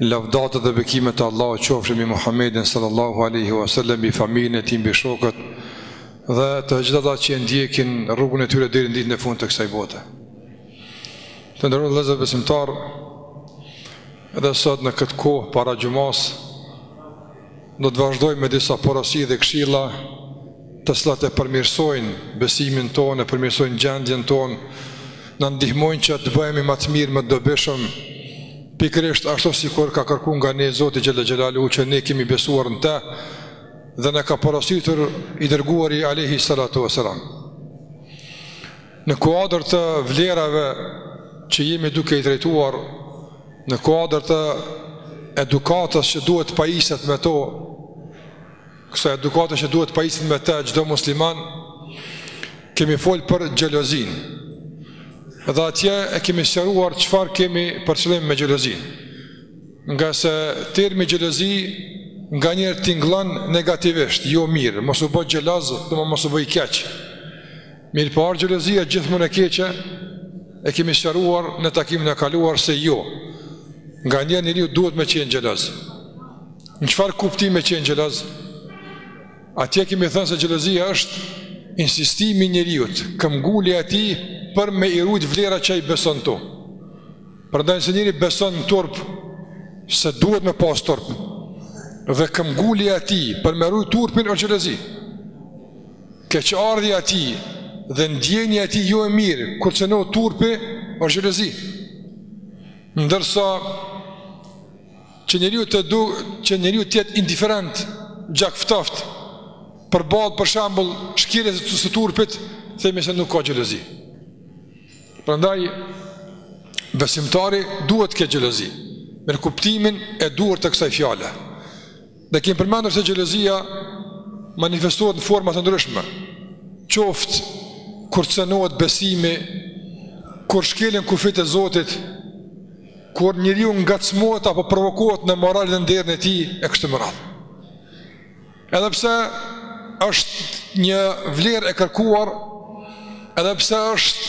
Lavdatat dhe bekimet e Allahut qofshin mbi Muhammedin sallallahu alaihi wasallam, mbi familjen e tij, mbi shokët dhe të gjithë ata që ndjekin rrugën e tyre deri në ditën e fundit të kësaj bote. Të nderuar vëllezër besimtar, edhe sot në këtë kohë para xhumasë Do të vazhdojmë me disa porosi dhe këshilla të cilat e përmirësojnë besimin tonë, e përmirësojnë gjendjen tonë, na ndihmojnë që të bëhemi më të mirë, më të dobishëm. Pikërisht ashtu sikur ka kërkuar nga ne Zoti xhele xhelaluhu që ne kemi besuar në të dhe na ka porositur i dërguari alayhi salatu wasalam. Në kuadër të vlerave që jemi duke i trajtuar, në kuadër të edukatës që duhet të pajiset me to, kësaj edukatës që duhet të pajiset me te çdo musliman, kemi folë për xhelozinë. Dhe atje e kemi sqaruar çfarë kemi për qëllim me xhelozinë. Ngase termi xhelozi nganjëherë tingëllon negativisht, jo mirë, mos u bëj xheloz, domethënë mos u bëj keq. Mirëpo a është xhelozia gjithmonë e keqe, e kemi sqaruar në takimin e kaluar se jo. Nganjëherë njeriu duhet me qenë xheloz. Në çfarë kuptimi me qenë xheloz? Atje kemi thënë se xhelozia është insistimi i njeriut, këmbëngulja e tij për me i rujt vlerat që i beson ato. Prandaj nëse njeriu beson në turp, se duhet me pas turp, dhe këmbëngulja e tij për me rujt turpin është xhelozi. Keqardhja e tij dhe ndjenja e tij jo e mirë kur cenohet turpi është xhelozi. Ndërsa që njeriu të du, që njeriu të jetë indiferent, gjakftoftë përballë për shembull shkeljes së turpit, themi se nuk ka xhelozi. Prandaj besimtari duhet të ketë xhelozi, me kuptimin e duhur të kësaj fjale. Ne kemi përmendur se xhelozia manifestohet në forma të ndryshme. Qoftë kur cenohet besimi, kur shkelen kufijtë e Zotit, kur njeriu ngacmohet apo provokohet në moralin e nderin e tij e kështu me radhë. Edhe pse është një vlerë e kërkuar, edhe pse është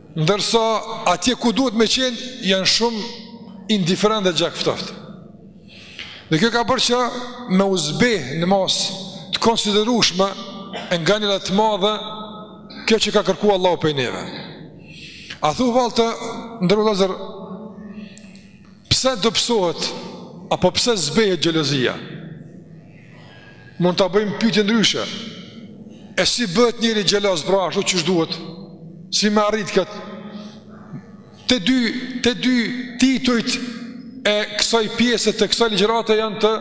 Ndërsa atje ku duhet me qenë, janë shumë indiferent dhe gjakftoftë. Dhe kjo ka bërë që me u zbeh në masë të konsiderueshme e nganjëherë të madhe kjo që ka kërku Allahu prej neve. A thu vallë të nderuar vëllezër, pse dobësohet, apo pse zbehet xhelozia? Mund ta bëjmë pyetje ndryshe. E si bëhet njeri xheloz pra ashtu qysh duhet? Si me arrit kët? Të dy, të dy titujt e kësaj pjese të kësaj ligjërate janë të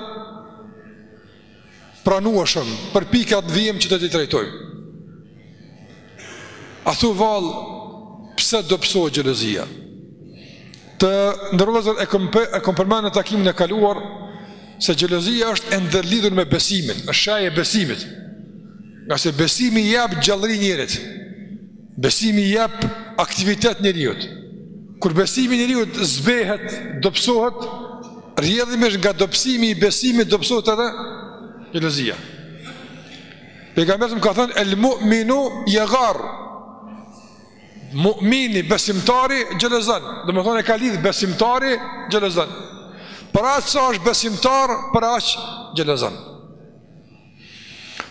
pranueshëm për pikat në vijim që do t'i trajtojmë. A thu vallë pse dobësohet xhelozia? Të nderuar vëllezër, e kom përmen në takimin e kaluar se xhelozia është e ndërlidhur me besimin, është shej e besimit. Ngase besimi i jep gjallëri njerit, besimi i jep aktivitet njeriut. Kur besimi i njeriut zbehet, dobësohet, rrjedhimisht nga dobësimi i besimit dobësohet edhe xhelozia. Pejgamberi alejhi selam ka thënë el mu'minu yaghar. Mu'mini besimtari xhelozon. Domethonë e ka lidh besimtari xhelozon. Për aq sa është besimtar, për aq xhelozon.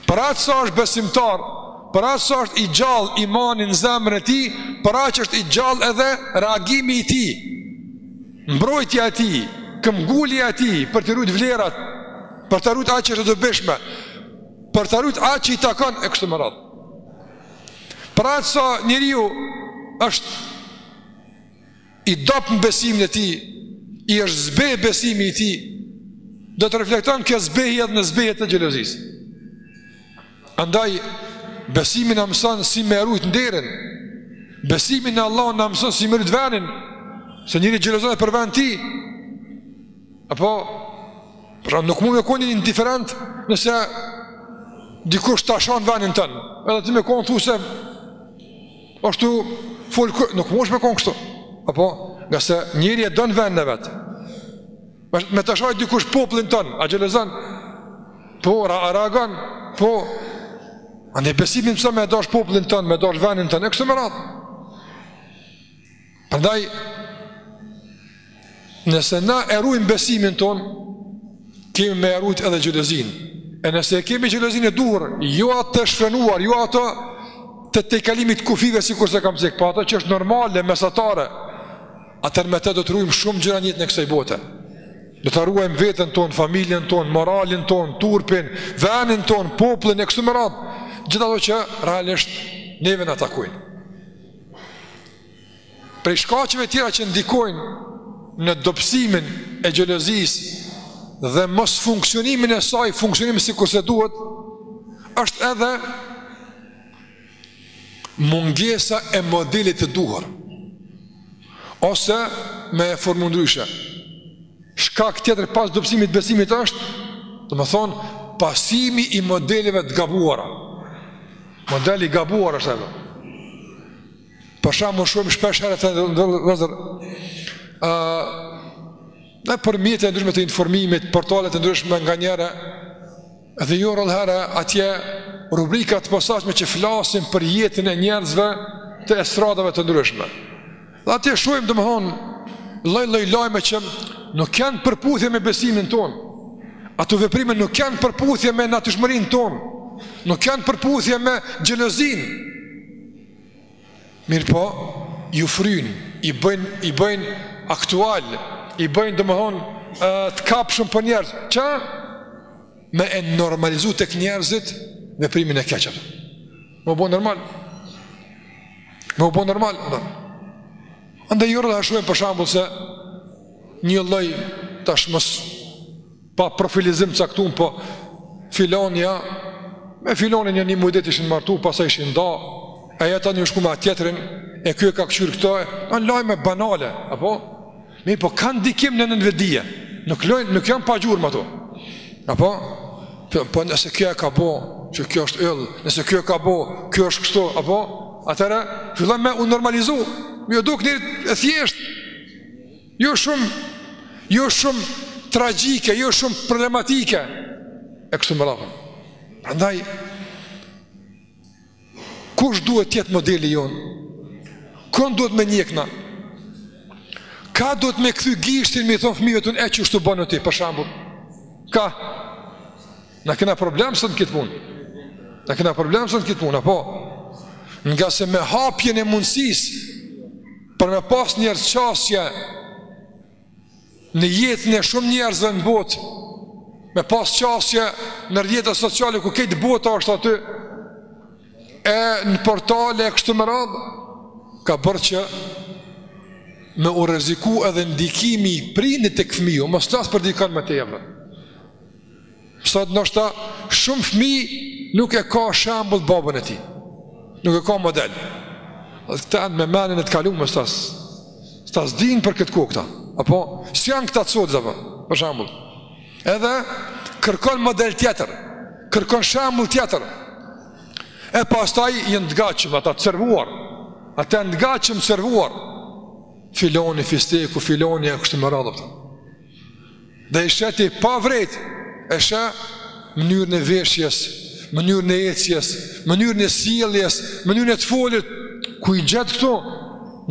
Për aq sa është besimtar, për aq sa është i gjallë imani në zemrën e tij, për aq është i gjallë edhe reagimi i tij. Mbrojtja e tij, këmbgulja e tij për t'i rujt vlerat, për ta rujt atë që është e dobishme. për ta rujt atë që i takon e kështu me radhë. Për aq sa njeriu është i dobët në besimin e tij, i është zbe besimi i tij, do të reflekton kjo zbehje edhe në zbehje të xhelozisë. Andaj, besimi na mëson si me rujt nderin, besimi në Allah na mëson si me rujt venin, se njeri xhelozon e për ven t'tij, Apo, pra nuk mund me konë njeri indiferent nëse dikush ta shan venin tënd, edhe ti me konë thu se është tu fol kërë, nuk mund me konë kështu, apo, ngase njeri e don venin e vet, me ta sha dikush popullin tënd, a xhelozon, po, ra, a reagon, po, andaj besimi t'mëson me e dasht popullin tënd, me dasht venin tënd, e kështu me radhë, Prandaj, nëse na e rujmë besimin tonë, kemi me e rujt edhe xhelozinë. E nëse e kemi xhelozinë e duhur, jo atë të shfrenuar, jo atë të tejkalimit të kufijve sikurse kam cek, po atë që është normale, mesatare, atëherë me te do të rujmë shumë gjëra në jetën e kësaj bote. Do ta ruajmë veten tonë, familjen tonë, moralin tonë, turpin, venin tonë, popullin e kështu me radhë, gjithë ato që realisht neve na takojnë. Prej shkaqeve tjera që ndikojnë në dobësimin e xhelozisë dhe mosfunksionimin e saj, funksionim sikurse duhet, është edhe mungesa e modelit të duhur, ose me formë ndryshe shkak tjetër pas dobësimit të besimit është, domethënë, pasimi i modeleve të gabuara. Modeli gabuar është edhe. Për shembull shohim shpeshherë, vëllezër, nëpër mjetet e ndryshme të informimit, portalet e ndryshme nganjëherë, dhe jo rrallëherë atje rubrika të posaçme që flasin për jetën e njerëzve të estradave të ndryshme. Dhe atje shohim domethënë, lloj lloj lajme që nuk janë përputhje me besimin tonë, ato veprime nuk janë përputhje me natyrshmërinë tonë, nuk janë përputhje me xhelozinë, Mirpo i fryjnë, i bëjnë i bëjnë aktual, i bëjnë domthon të kapshëm për njerëz. Që me e normalizu tek njerëzit veprimin e keq, e me u bo normal. Me u bo normal. Andaj jo rrallë shohim për shembull se një lloj tashmë pa profilizim të caktuar, po filonja me filonin një një muj ditë ishin martu, pasaj ishin da, e kjo tani ka shku me atë tjetërin, e kjo e ka këqyrë këtë, e në lajme banale, apo? Mirëpo kanë ndikim në nënvetëdije, nuk, nuk janë pa gjurmë ato, apo? Po, po nëse kjo e ka bo, që kjo është yll, nëse kjo e ka bo, kjo është kështu, apo? Atëherë, fillon me u normalizu, me iu duk njeriut e thjeshtë, Jo shumë, jo shumë tragjike, jo shumë problematike, e kështu me radhë. Andaj, kush duhet të jetë modeli jonë? Kën duhet me ndjek na? Ka duhet me kthy gishtin, me i thonë fëmijës tonë e qështu bon ti, për shembull? Ka? Na kena problem sot në këtë punë. Na kena problem sot në këtë punë, apo? Nga se me hapjen e mundësisë për me pas njerëz qasje në jetën e shumë njerëzve në botë, me pas qasje në rrjetet sociale ku krejt bota është aty, e në portale e kështu me radhë, ka bërë që me u rreziku edhe ndikimi i prindit tek fëmiju, mos flas për dikënd më të jemërë. Sot ndoshta shumë fëmijë nuk e ka shembull babën e tij. Nuk e ka model. Këta janë me menin e të kalumes. S'din për këtë kohë këta. Apo si janë këta sot apo? Për shembull. Edhe kërkon model tjetër, kërkon shembull tjetër. E pastaj janë të gatshëm ata të servuar. Ata janë të gatshëm të servuar. Filoni, fisteku, filoni e kështu me radhë. dhe i sheh ti pa vrejt, e sheh mënyrën e veshjes, mënyrën e ecjes, mënyrën e sjelljes, mënyrën e të folit, ku i gjet këto,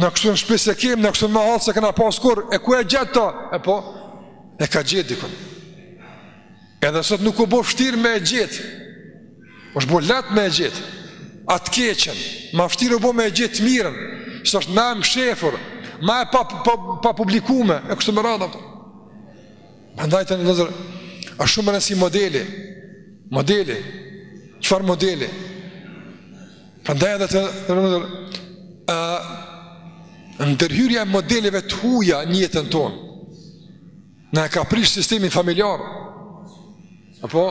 na kështu në shpi s'e kemi, na kështu në mahallë s'e kena pas kurrë, e ku e gjet këta, e po, e ka gjetë dikun. Edhe sot nuk u bo fështirë me e gjetë, është bo lehtë me e gjetë atë keqen, ma fështirë u bo me e gjetë të mirën, se është ma e mshefur, ma e pa, pa, pa publikume, e kështu me radhë. Prandaj të nderuar, është shumë me rëndësi modeli, modeli, çfarë modeli? Prandaj edhe të nderuar, ndërhyrja e modeleve të huja në jetën tonë, na e ka prishë sistemin familjar, apo,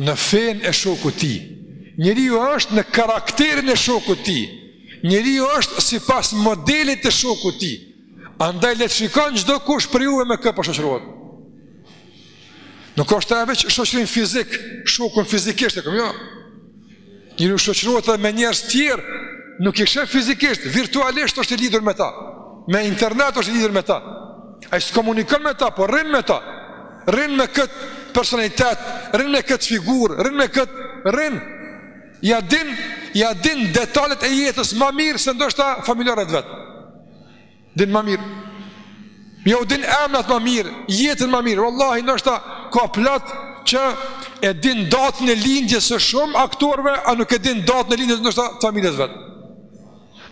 në fenë e shokut të tij. Njeriu është në karakterin e shokut të tij. Njeriu është sipas modelit të shokut të tij. Andaj le të shikon çdo kush prej juve me kë po shoqërohet. Nuk është veç shoqërim fizik, shokun fizikisht e kam jo. Njeriu shoqërohet edhe me njerëz të tjerë, nuk i sheh fizikisht, virtualisht është i lidhur me ta. Me internet është i lidhur me ta. Ai s'komunikon me ta, por rrin me ta. Rrin me kët personalitet, rrin me kët figurë, rrin me kët rrin. Ia din, ia din detalet e jetës ma mirë se ndoshta familjarët e vet. Din ma mirë. Jau din emnat ma mirë, jetën ma mirë. Vallahi ndoshta ka plot që e din datën e lindjes së shumë aktorëve, a nuk e din datën e lindjes ndoshta të familjes vet.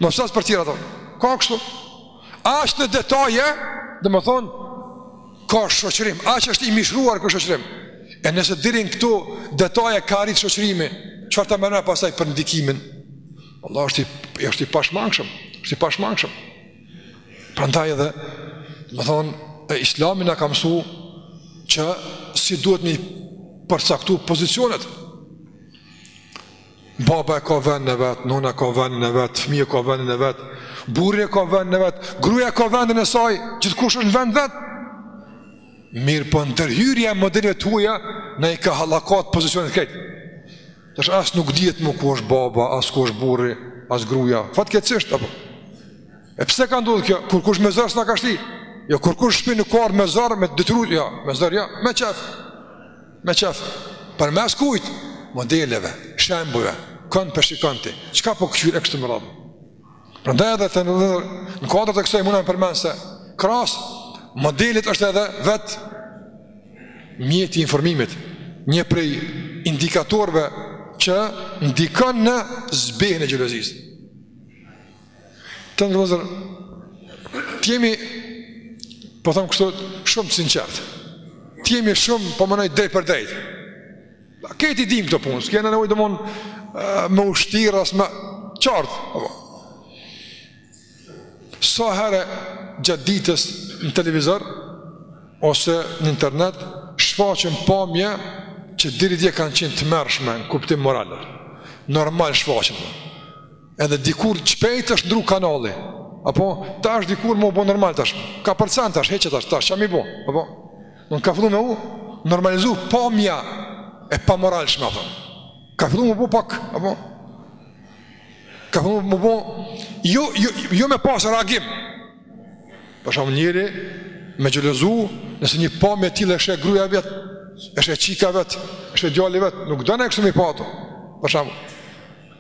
Mos as për tjerat. Ka kështu. Aq në detaje, domethënë ka shoqërim, aq është i mishruar ky shoqërim. E nëse deri në këto detaje ka rrit shoqërimi, çfarë të thëna pastaj për ndikimin? Vallah është i, është i pashmangshëm, është i pashmangshëm. Prandaj edhe, domethonë, islami na ka mësu që si duhet mi përcaktu pozicionet. Baba e ka vendin e vet, nona ka vendin e vet, fmija e ka vendin e vet, burri e ka vendin e vet, gruja e ka vendin e saj, gjithkush është në vend të vet. Mirëpo ndërhyrja e modeleve të huja, na i ka hallakat pozicionet këtë. Tash as nuk dihet më ku është baba, as ku është burri, as gruaja. Fatkeqësisht apo. E pse ka ndodhur kjo? Kurkush me zor s'na ka shti. Jo kurkush shpi n'kor me zor me detyrë, jo, me zor jo, me qef. Me qef. Përmes kujt? Modeleve, shembujve, kon pe shikon ti. Çka po kqyr e kështu me radhë. Prandaj edhe t'nderum vllezër në kuadër të kësoj muna me përmend se krahas modelit është edhe vetë mjeti i informimit, një prej indikatorëve që ndikon në zbehjen e xhelozisë. T'nderum vllezër, të jemi, po them kështu, shumë sinqertë. Të jemi shumë, po mënoj, drejtpërdrejtë. A ke, i dim këto punë, s'kena nevojë domon me u shti as me qortu. Sa herë gjatë ditës në televizor ose në internet shfaqen pamje që deri dje kanë qenë të tmerrshme në kuptim moral. Normal shfaqen. Edhe dikur shpejt është ndru kanali. Apo tash dikur me u bo normal tash. Ka përcen tash, hec tash, tash ça me i bo. Apo Ka fillu me u normalizu pamja e pamoralshme, apo. Ka fillu me u bo pak, apo. Ka fillu me u bo, jo, jo, jo me pas reagim. Për shembull njeri, me xhelozu, nëse një pamje të tillë e sheh gruja e vet, e sheh çika e vet, e sheh djali i vet, nuk dona e kështu me i pa ato. Për shembull,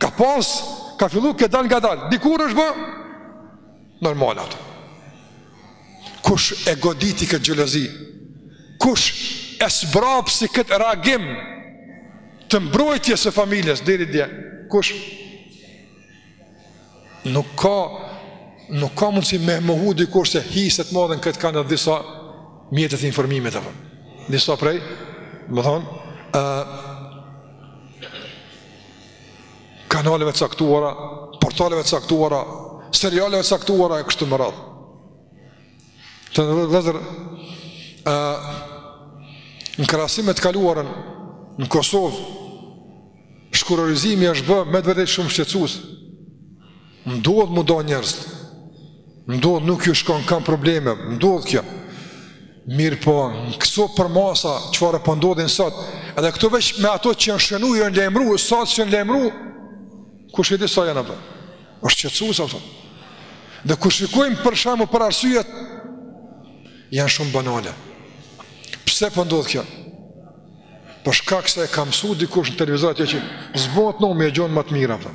ka pas, ka fillu këtë dalëngadalë. Dikur është bë, Normal atë. Kush e goditi këtë xhelozi? Kush e sbrapsi këtë reagim të mbrojtjes së familjes deri dje? Kush? Nuk ka nuk ka mundësi me mohu dikush se hisen e madhe n' këtë kanë dhe disa mjetet e informimit apo. Disa prej, domethonë, uh, kanaleve të caktuara, portaleve të caktuara, serialeve të caktuara e kështu me radhë. T'nderum vllezër, në krahasim me të kaluarën në Kosovë, shkurorizimi është bë me të vërtetë shumë shqetësues. Ndodh m'u nda njerëzt. Ndodh nuk ju shkon kanë probleme, ndodh kjo. Mirëpo, në këso përmasa, çfarë po ndodhin sot, edhe këto veç me ato që janë shënu, janë lajmru, sot që janë lajmru, kush e di sa janë ato? Është shqetësuese apo? Dhe kur shikojmë për shembull për arsyet, janë shumë banale. Pse po ndodh kjo? Për shkak se e ka msu dikush në televizor atje që s'bon me e gjon ma t'mirë apo.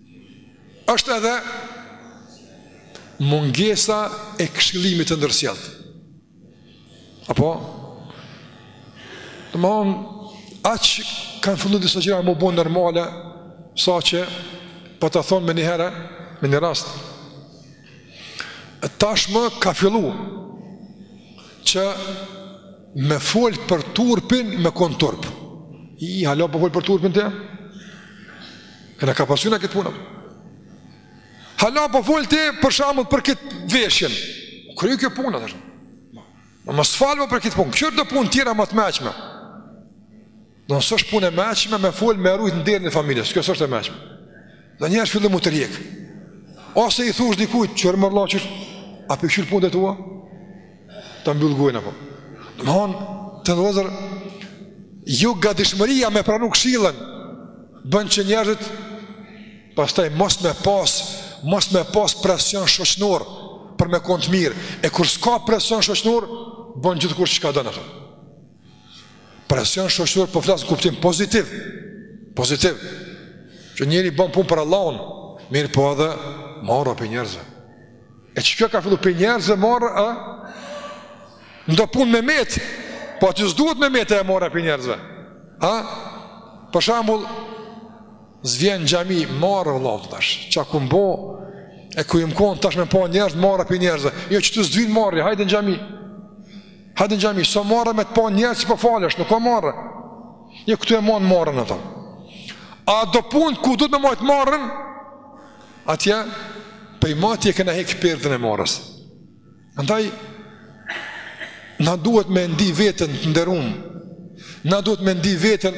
është edhe mungesa e këshillimit të ndërsjellë. Apo, domethonë, aq kanë fillu disa gjëra m'u bo normale, saqë po ta thonë menjëherë, me një rast, Tashmë ka fillu që me folë për turpin me konë turp. I, hala po fol për turpin ti, a? E kena kapërcy na këtë punë. Hala po fol ti për shembull për këtë veshjen. U kry kjo punë tash. Ma mos fol për këtë punë. Kqyr do punë tjera ma të meçme. Po nëse s'osht punë e meçme me folë me rujtë nderin e familjes, çka është e meçme. Edhe njeri fillon m'u tërhjekë. Ose i thush dikujt, kqyr mor vlla që është, a po i kqyr punët e tua? Ta mbyll gojën apo. Domethonë, të në vëzër, jogatishmëria me pranu këshillën, bën që njerëzit, pastaj mos me pas, mos me pas presion shoqnor për me konë të mirë, e kur s'ka presion shoqnor, bën gjithkush çka don, Presion shoqëror po flas në kuptim pozitiv. Pozitiv. Që njeri bën punë për Allahun, mirëpo edhe marre prej njerëzve. E qikjo ka fillu prej njerëzve marre, a? N'do punë me metë, po aty s'duhet me metë marra prej njerëzve. A? Për shembull, s'vjen n'xhami, marre vlla tash, çka kom bo, e ku jom konë, tash me m'pa njerëz, marra prej njerëzve. Jo këtu s'vyn marre, hajde në xhami. Hajde në xhami, s'o marre me të pa njerëz që po falesh, nuk o marre. Jo, këtu e mon marrën, në thamë. A do punë ku duhet me majtë marrën? Atje, pej moti e kena hekë perden e marrës. Andaj, na duhet me ndi veten të nderum, na duhet me ndi veten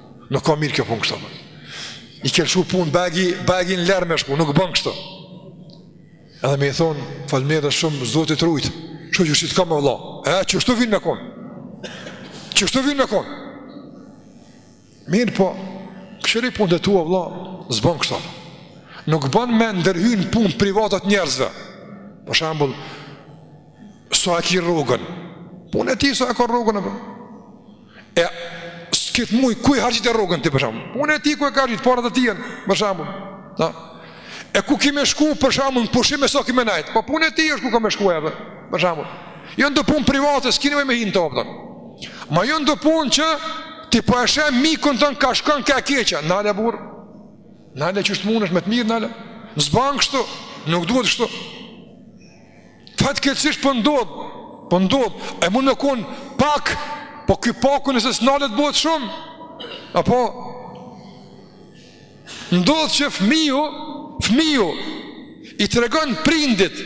Nuk o mirë kjo punë kështu. I ke lëshu punët bajagi, bajagi në lërë me shku, nuk bën kështu. Edhe me i thonë, faleminderit shumë, Zoti të rujtë, shyqyr që të kam vlla, e qështu vyn me konë, qështu vyn me konë. Mirëpo, kqyri punët e tua vlla, s'bën kështu. Nuk bën me ndërhy në punë private të njerëzve. Për shembull, sa e ki rrogën, punë e tij sa e ka rrogën, E këtë muj ku e harxhite rrogën ti për shembull. Punë e tij ku i ka harxhit paratë e tina për shembull. Do. E ku ki me shku për shembull në pushim e sa ki me nejt. Po punë e tij është ku ka me shku edhe për shembull. Janë do punë private, s'ki nevojë me hi n'to. Ama janë do punë që ti po e sheh mikun ton kah shkon kah e keqja, nale burrë. Nale qysh munesh me të mirë nale. S'ban kështu, nuk duhet kështu. Fatkeqësisht po ndodh, po ndodh. E mund me kon pak, po ky paku nëse s'nalet bëhet shumë. Apo ndodh që fëmiu, fëmiu i tregon prindit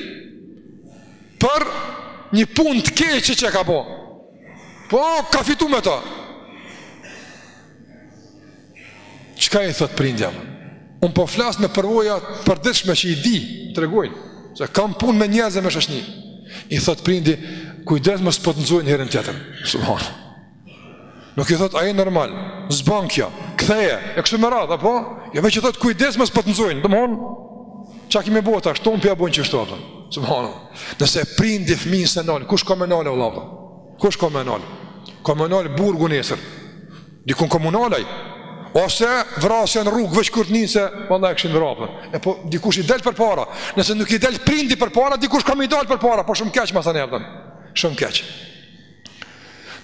për një punë të keqe që ka bo. Po ka fitu me ta. Çka i thot prindi? Unë po flas me përvoja të përditshme që i di, tregojnë, se kam punë me njerëz me shoqni. I thot prindi, kujdes mos po të nxojnë herën tjetër. Subhanallah. Nuk i thot ai normal, s'bën kjo. Ktheje, e kështu me radhë apo? Jo veç i thot kujdes mos po të nxojnë. Domthon, çka kemi bo tash, tonë pja bën çështë apo? Subhanallah. Nëse prindi fëmin s'e nal, kush ka me nalë vëlla? Kush ka me nalë? Ka me nalë burgu nesër Dikun ka me nalë ai Ose vrasja në rrugë veç kur t'nin se vallah e kishin vra E po dikush i del përpara Nëse nuk i del prindi përpara Dikush ka me i dalë përpara Po shumë keq ma thënë erdhën Shumë keq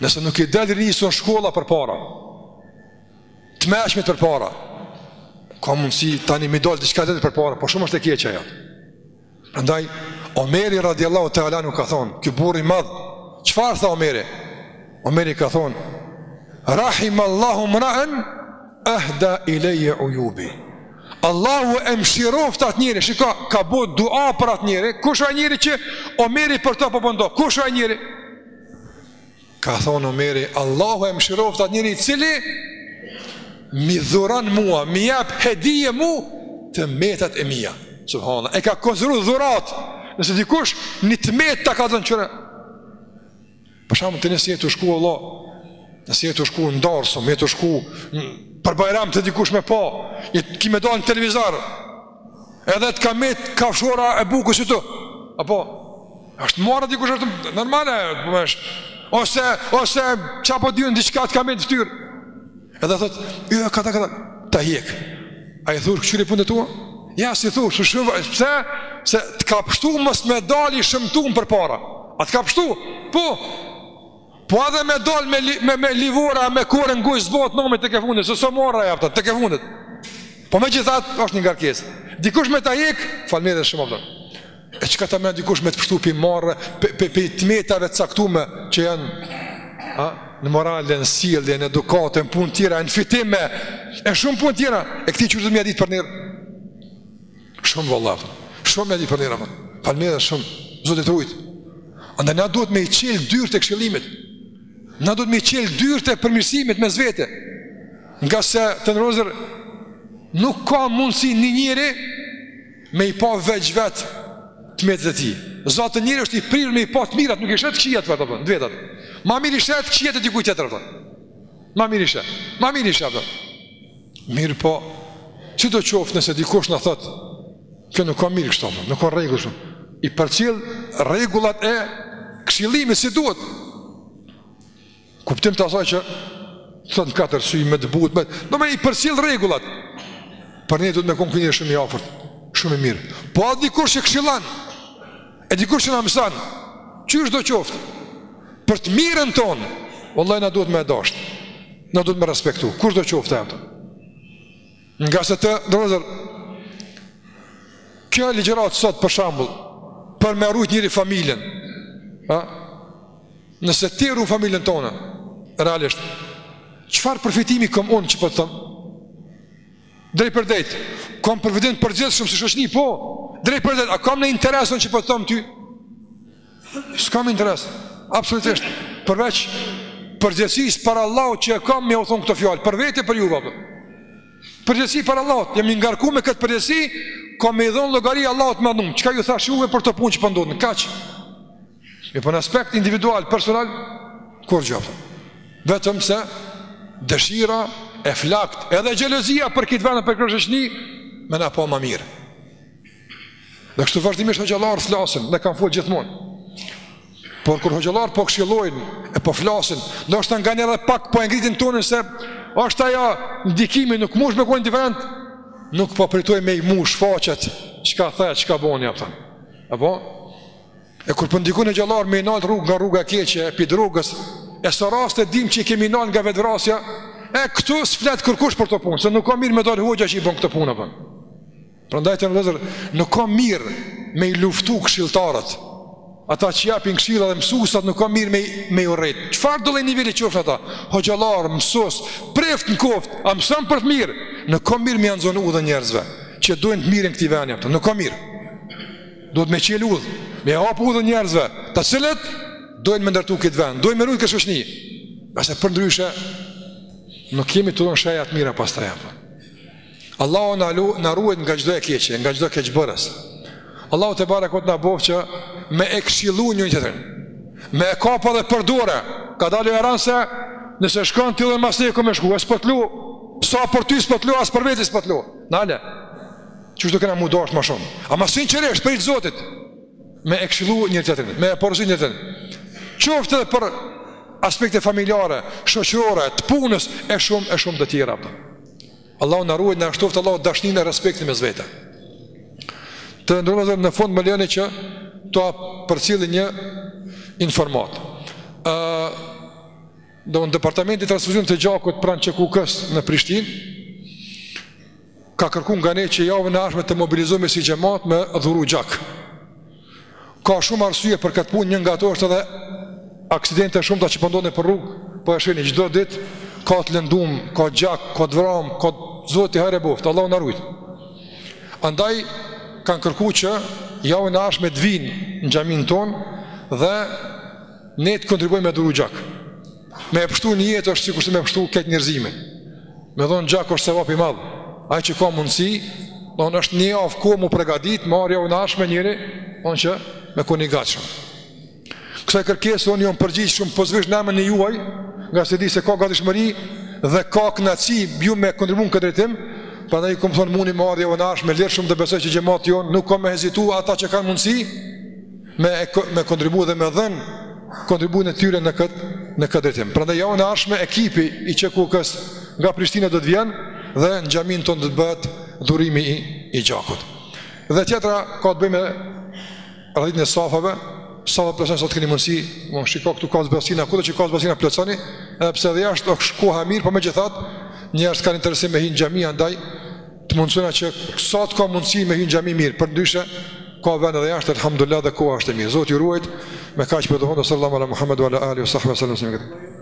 Nëse nuk i del rrisun shkolla përpara Të mençmit përpara Ka mundësi tani me i dalë Diçka del përpara Po shumë është e keqe ajo Prandaj Omeri radiallahu teala anhu ka thonë, ky burri i madh, çfarë tha Omeri? Omeri ka thonë, Rahimallahu mraen ahda ilejje ujubi. Allahu e mshiroftë atë njeri, shiko, ka bo dua për atë njeri, kush ai njeri që Omeri për të po bon dua, kush ai njeri? Ka thonë Omeri, Allahu e mëshiroftë atë njeri i cili m'i dhuron mua, m'i jep hedije mu të metat e mija. Subhanallah, e ka konsideru dhuratë, nëse dikush një të metë ta ka thonë, qyre. Për shembull ti nëse je tu shku, vallah, nëse je tu shku në darsëm, je tu shku për Bajram te dikush me pa, a ti ki me dalë në televizor, edhe të ka met kafshora e bukës qitu, apo, Është marre dikush është normale, po më është. Ose ose çka po di unë diçka të ka met n'fytyrë. Edhe thot, "Jo, jo, kadal kadal, ta hjek." A i thush, "Kqyri punët tua?" Jo, s'i thua, "Shu shu, pse? Se të ka pshtu mos me dal i shëmtum përpara." A të ka pshtu? Po. Po edhe me dal me li, me, me livora me kore në gojë s'bohet nami tek e fundit, se s'o marre ajo tek e fundit. Po megjithatë është një ngarkesë. Dikush me ta hjek, faleminderit shumë apo. E çka ta me dikush me të pshtu prej marre, për pe, pe, të metave të caktume që janë a, në morale, në sjellje, në edukatë, në punë tjera, në fitime, e shumë punë tjera, e këti duhet me ja ditë për nder. Shumë valla. Shumë e di për nder. Faleminderit shumë. Zoti të rujtë. Andaj na duhet me i çelë dyrt e këshillimit. Na duhet me i çelë dyrt e përmirësimit mes vete. Ngase të nderuar vëllezër nuk ka mundësi një njeri me i pa veç vetë të metat e tij. Zaten njeri është i prirë me i pa të mirat, nuk i sheh të këqijat e veta, të vetat. Ma mirë i sheh të këqijat e dikujt tjetër, apo. Ma mirë i sheh. Ma mirë i sheh, apo. Mirëpo, sido qoftë nëse dikush na thotë, kjo nuk ka mirë kështu, nuk ka rregull shumë. I përcjell rregullat e këshillimit si duhet. Kuptim të asaj që të thotë në katër sy, me të butë, me... Do me i përcjell rregullat. Për ne duhet me konë ky njeri shumë i afërt, shumë i mirë. Po atë dikush që këshillon, E dikush që na mëson, qysh do qoftë, për të mirën tonë, vallahi na duhet me e dashtë. Na duhet me respektu, kushdo qoftë atë. Ngase të nderuar vëllezër kjo ligjëratë sot për shembull, për me rujt njeri familjen, ha? Nëse ti e run familjen tonë, realisht, çfarë përfitimi kam unë që po të them? Drejtpërdrejt, kam përfitim të përgjithshëm si shoqni, po. Drejtpërdrejt, a kam naj interes që po t'thom ty? S'kam interes. Absolutisht. Përveç përgjegjësisë para Allahut që e kam me jau thon këto fjalë, për vete për juve. Po. Përgjegjësi para Allahut, jam i ngarkuar me këtë përgjegjësi, kam me i dhon llogari Allahut të madhnum. Çka ju thash juve për këto punë që po ndodhin? Kaq. E po n'aspekt individual, personal, kurgjo. Vetëm se dëshira e flaktë edhe xhelozia për kit ven e për kit shoqni, me na pa ma mirë. Dhe kështu vazhdimisht hoxhallarë flasin, dhe kanë folë gjithmonë. Por kur hoxhallarë po këshillojnë e po flasin, ndoshta nganjëherë edhe pak po e ngritin tonin se është ajo ndikimi nuk munesh me kon indiferent, nuk po pritoj me i mush faqet, çka tha, çka boni, a kupton. Apo? E kur po ndikon hoxhallarë me i nal rrugë nga rruga e keqe e prej drogës, e sa raste i dim që i kemi nal nga vetëvrasja, e këtu s'flet kërkush për këto punë, se nuk ka mirë me dal hoxha që i bën këto punë apo. Prandaj të nderuar vëllezër, nuk ka mirë me i luftu këshilltarët. Ata që japin këshilla dhe mësuesit nuk ka mirë me i urrejt. Çfarëdo lloj niveli qofshin ata? Hoxhallarë, mësues, prift në koft, a mëson për të mirë? Nuk ka mirë me jau zon udhën njerëzve që dojnë të mirën këtij veni apo. Nuk ka mirë. Duhet me çelë udhë, me hapë udhën njerëzve, të cilët dojnë me ndërtu këtë vend, dojnë me rujtë këtë shoqni. Se përndryshe, nuk kemi tu dhonë shenja të mira pas të jepë. Allahu na ruajt nga çdo e keqe, nga çdo keqbërës. Allahu tebareke na boftë që me e këshillu njëri-tjetrin. Me e kap edhe për dore, kadale e ranse, nëse shkon ti dhe masneku me shku, e s'po të lo, sa për ty s'po të lo, as për vete s'po të lo. Nale. Qështu kena m'u dashtë ma shumë Ama sinqerisht, për hir të Zotit Me e këshillu njëri tjetërin Me e porosit njëri tjetërin Qoftë edhe për aspekte familjare Shoqërore, të punës E shumë, e shumë të tjera. Allahu na ruajt na shtoftë Allahu dashninë e respektin mes vete. Të nderuem në fund më leni që ta përcjell një informat. Ë uh, domethënë departamenti i transfuzionit të gjakut pranë QKUK-s në Prishtinë ka kërku nga ne që javën e ardhshme të mobilizohemi si xhemat me dhuru gjak. Ka shumë arsye për këtë punë, një nga ato është edhe aksidentet e shumta që po ndodhin nëpër rrugë, po e shihni çdo ditë, ka të lëndum, ka gjak, ka të vram, ka të Zoti hajr e boftë, Allahu na rujtë. Andaj, kanë kërku që javën e ardhshme të vinë në xhaminë tonë dhe ne të kontribuojmë me dhuru gjak. Me e pshtu një jetë është sikurse me e pshtu krejt njerëzimin. Me dhonë gjak është sevap i madh. Ai që ka mundësi, domethënë është një javë kohë m'u përgatit, me ardh javën e ardhshme njeri, domethënë që me kon i gatshëm. Kësaj kërkese, unë i jam përgjigj shumë pozitivisht në emnin e juaj, ngase e di se ka gatishmëri dhe ka kënaqësi ju me kontribu n'këtë drejtim, prandaj i kam thonë muni me ardh javën e ardhshme, lirshëm dhe besoj që xhemati jonë nuk ka me hezitu ata që kanë mundësi, me me kontribu dhe me dhën kontributin e tyre në këtë në këtë drejtim. Prandaj javën e ardhshme ekipi i QKUK-s nga Prishtina do të vjen dhe në xhaminë tonë do të bëhet dhurimi i, i gjakut. Dhe tjetra ka të bëjë me radhitjen e safave, safat plotësoni sa të keni mundësi, po shikoj këtu ka zbrazësina, kudo që ka zbrazësina plotësoni, edhe pse edhe jashtë është koha e mirë, por megjithatë njerëzit kanë interesim me hin n'xhami andaj t'u mundësojna që sa të ka mundësi me hynë n'xhami mirë, përndryshe, ka vend edhe jashtë, alhamdulillah dhe koha është e mirë. Zoti ju ruajt, me kaq përfundova, sallallahu ala Muhammed, ala alihi, ala sahbihi, sallam,